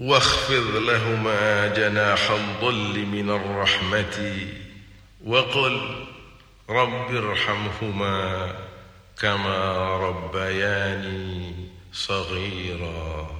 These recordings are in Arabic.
واخفض لهما جناح الظل من الرحمة وقل رب ارحمهما كما ربياني صغيرا.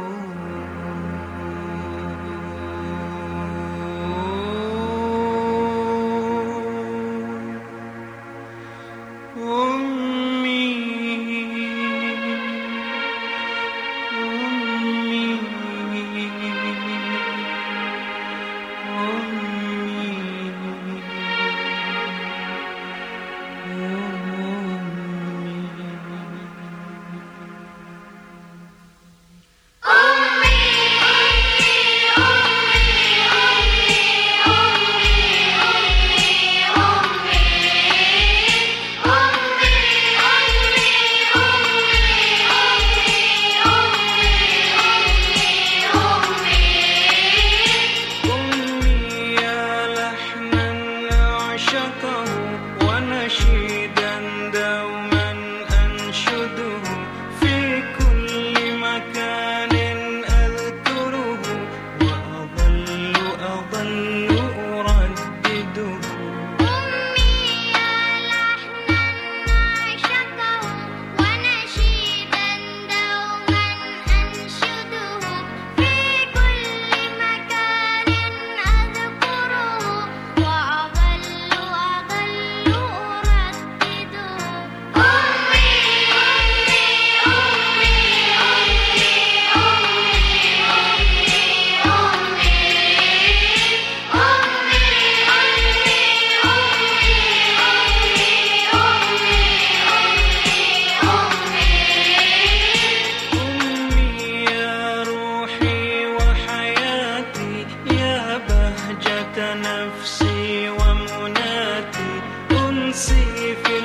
نفسي ومناتي أنسي في